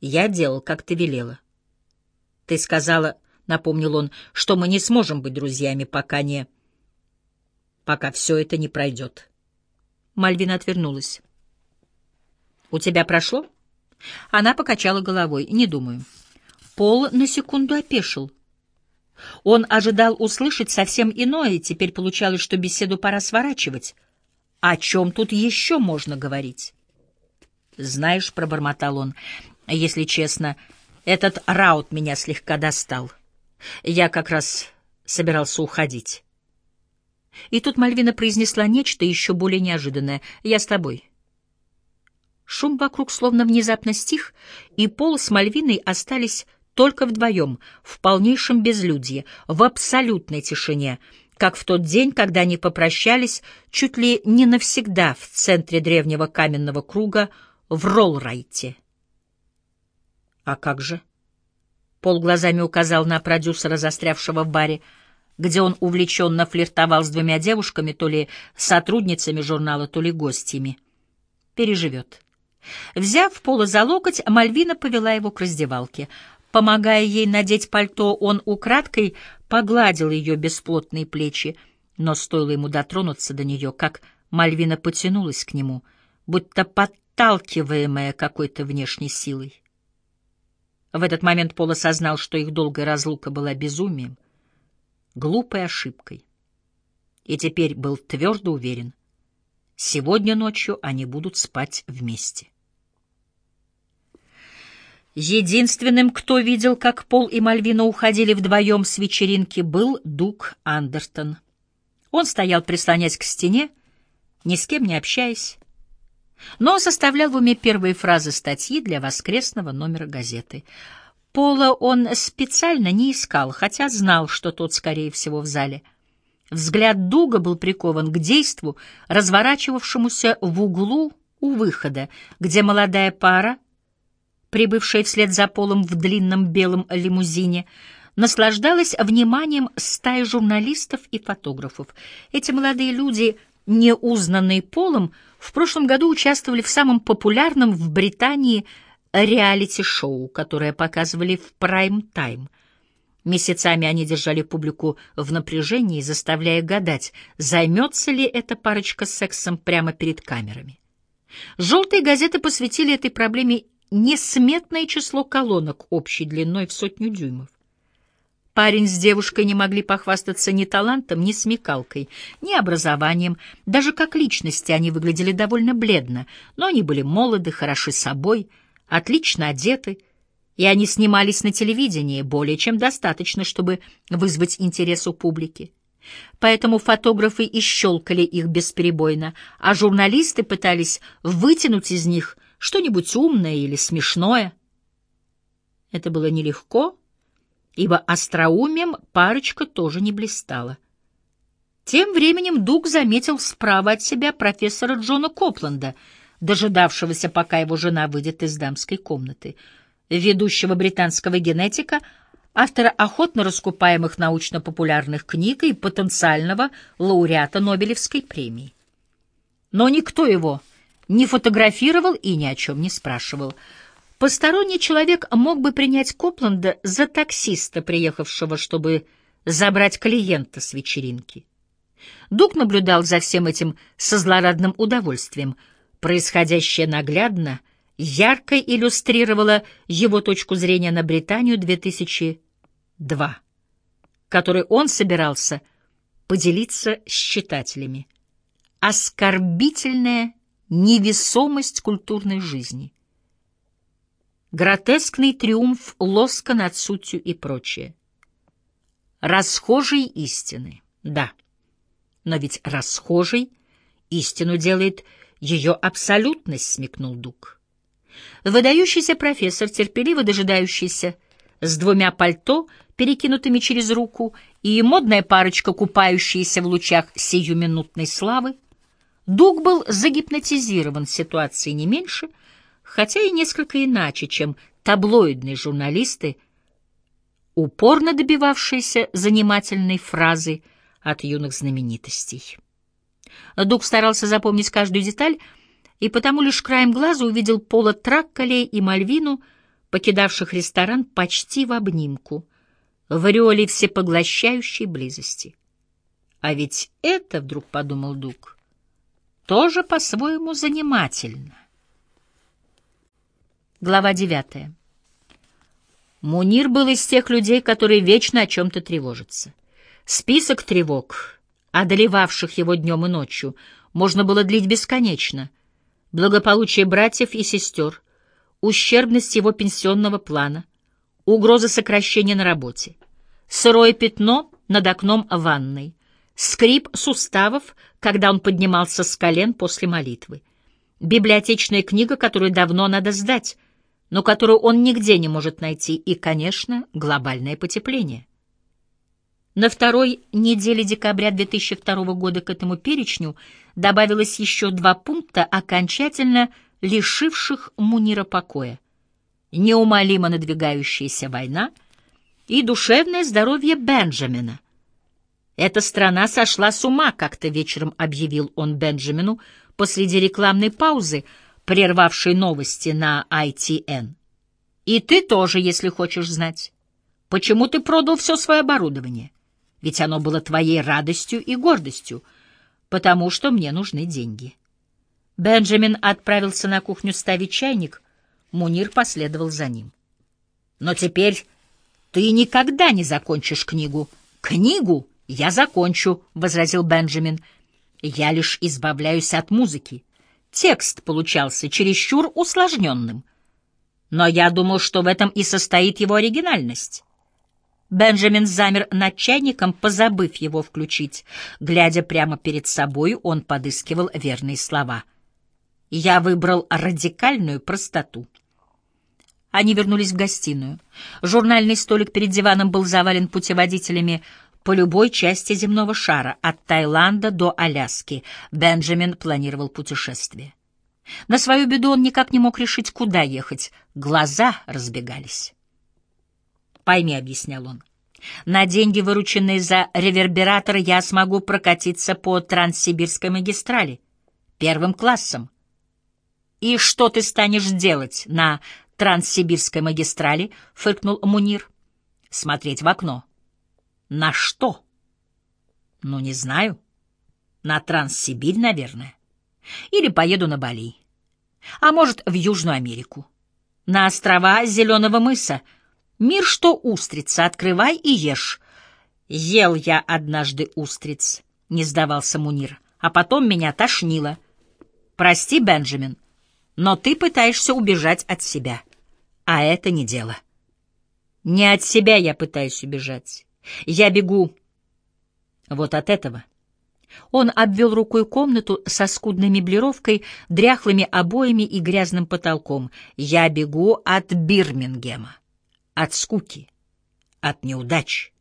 Я делал, как ты велела. Ты сказала, — напомнил он, — что мы не сможем быть друзьями, пока не... пока все это не пройдет. Мальвина отвернулась. «У тебя прошло?» Она покачала головой. «Не думаю». Пол на секунду опешил. Он ожидал услышать совсем иное, и теперь получалось, что беседу пора сворачивать. О чем тут еще можно говорить? «Знаешь», — пробормотал он, — «если честно, этот раут меня слегка достал. Я как раз собирался уходить». И тут Мальвина произнесла нечто еще более неожиданное. «Я с тобой». Шум вокруг словно внезапно стих, и Пол с Мальвиной остались только вдвоем, в полнейшем безлюдье, в абсолютной тишине, как в тот день, когда они попрощались чуть ли не навсегда в центре древнего каменного круга в Роллрайте. «А как же?» Пол глазами указал на продюсера, застрявшего в баре, где он увлеченно флиртовал с двумя девушками, то ли сотрудницами журнала, то ли гостями. «Переживет». Взяв Пола за локоть, Мальвина повела его к раздевалке — Помогая ей надеть пальто, он украдкой погладил ее бесплотные плечи, но стоило ему дотронуться до нее, как Мальвина потянулась к нему, будто подталкиваемая какой-то внешней силой. В этот момент Пол осознал, что их долгая разлука была безумием, глупой ошибкой. И теперь был твердо уверен, сегодня ночью они будут спать вместе. Единственным, кто видел, как Пол и Мальвина уходили вдвоем с вечеринки, был Дуг Андертон. Он стоял, прислонясь к стене, ни с кем не общаясь, но составлял в уме первые фразы статьи для воскресного номера газеты. Пола он специально не искал, хотя знал, что тот, скорее всего, в зале. Взгляд Дуга был прикован к действу, разворачивавшемуся в углу у выхода, где молодая пара прибывшая вслед за Полом в длинном белом лимузине, наслаждалась вниманием стаи журналистов и фотографов. Эти молодые люди, не узнанные Полом, в прошлом году участвовали в самом популярном в Британии реалити-шоу, которое показывали в прайм-тайм. Месяцами они держали публику в напряжении, заставляя гадать, займется ли эта парочка сексом прямо перед камерами. Желтые газеты посвятили этой проблеме несметное число колонок общей длиной в сотню дюймов. Парень с девушкой не могли похвастаться ни талантом, ни смекалкой, ни образованием. Даже как личности они выглядели довольно бледно, но они были молоды, хороши собой, отлично одеты, и они снимались на телевидении более чем достаточно, чтобы вызвать интерес у публики. Поэтому фотографы и щелкали их бесперебойно, а журналисты пытались вытянуть из них – что-нибудь умное или смешное. Это было нелегко, ибо остроумием парочка тоже не блистала. Тем временем Дуг заметил справа от себя профессора Джона Копленда, дожидавшегося, пока его жена выйдет из дамской комнаты, ведущего британского генетика, автора охотно раскупаемых научно-популярных книг и потенциального лауреата Нобелевской премии. Но никто его не фотографировал и ни о чем не спрашивал. Посторонний человек мог бы принять Копланда за таксиста, приехавшего, чтобы забрать клиента с вечеринки. Дуг наблюдал за всем этим со злорадным удовольствием. Происходящее наглядно, ярко иллюстрировало его точку зрения на Британию 2002, которой он собирался поделиться с читателями. Оскорбительное невесомость культурной жизни. Гротескный триумф лоска над сутью и прочее. Расхожие истины, да. Но ведь расхожий истину делает ее абсолютность, смекнул Дуг. Выдающийся профессор, терпеливо дожидающийся, с двумя пальто, перекинутыми через руку, и модная парочка, купающаяся в лучах сиюминутной славы, Дуг был загипнотизирован ситуацией не меньше, хотя и несколько иначе, чем таблоидные журналисты, упорно добивавшиеся занимательной фразы от юных знаменитостей. Дуг старался запомнить каждую деталь, и потому лишь краем глаза увидел Пола Тракколей и Мальвину, покидавших ресторан почти в обнимку, в ореоле всепоглощающей близости. А ведь это, вдруг подумал Дуг, тоже по-своему занимательно. Глава девятая. Мунир был из тех людей, которые вечно о чем-то тревожатся. Список тревог, одолевавших его днем и ночью, можно было длить бесконечно. Благополучие братьев и сестер, ущербность его пенсионного плана, угроза сокращения на работе, сырое пятно над окном ванной, скрип суставов, когда он поднимался с колен после молитвы, библиотечная книга, которую давно надо сдать, но которую он нигде не может найти, и, конечно, глобальное потепление. На второй неделе декабря 2002 года к этому перечню добавилось еще два пункта, окончательно лишивших Мунира покоя. Неумолимо надвигающаяся война и душевное здоровье Бенджамина — «Эта страна сошла с ума», — как-то вечером объявил он Бенджамину посреди рекламной паузы, прервавшей новости на ITN. «И ты тоже, если хочешь знать. Почему ты продал все свое оборудование? Ведь оно было твоей радостью и гордостью, потому что мне нужны деньги». Бенджамин отправился на кухню ставить чайник, Мунир последовал за ним. «Но теперь ты никогда не закончишь книгу. Книгу!» «Я закончу», — возразил Бенджамин. «Я лишь избавляюсь от музыки. Текст получался чересчур усложненным. Но я думал, что в этом и состоит его оригинальность». Бенджамин замер над чайником, позабыв его включить. Глядя прямо перед собой, он подыскивал верные слова. «Я выбрал радикальную простоту». Они вернулись в гостиную. Журнальный столик перед диваном был завален путеводителями по любой части земного шара, от Таиланда до Аляски. Бенджамин планировал путешествие. На свою беду он никак не мог решить, куда ехать. Глаза разбегались. «Пойми», — объяснял он, — «на деньги, вырученные за ревербератор, я смогу прокатиться по Транссибирской магистрали, первым классом». «И что ты станешь делать на Транссибирской магистрали?» — фыркнул Мунир. «Смотреть в окно». На что? Ну, не знаю. На Транссибирь, наверное. Или поеду на Бали. А может, в Южную Америку. На острова Зеленого мыса. Мир, что устрица, открывай и ешь. Ел я однажды устриц, не сдавался Мунир, а потом меня тошнило. Прости, Бенджамин, но ты пытаешься убежать от себя. А это не дело. Не от себя я пытаюсь убежать. Я бегу вот от этого. Он обвел рукой комнату со скудной меблировкой, дряхлыми обоями и грязным потолком. Я бегу от Бирмингема, от скуки, от неудач.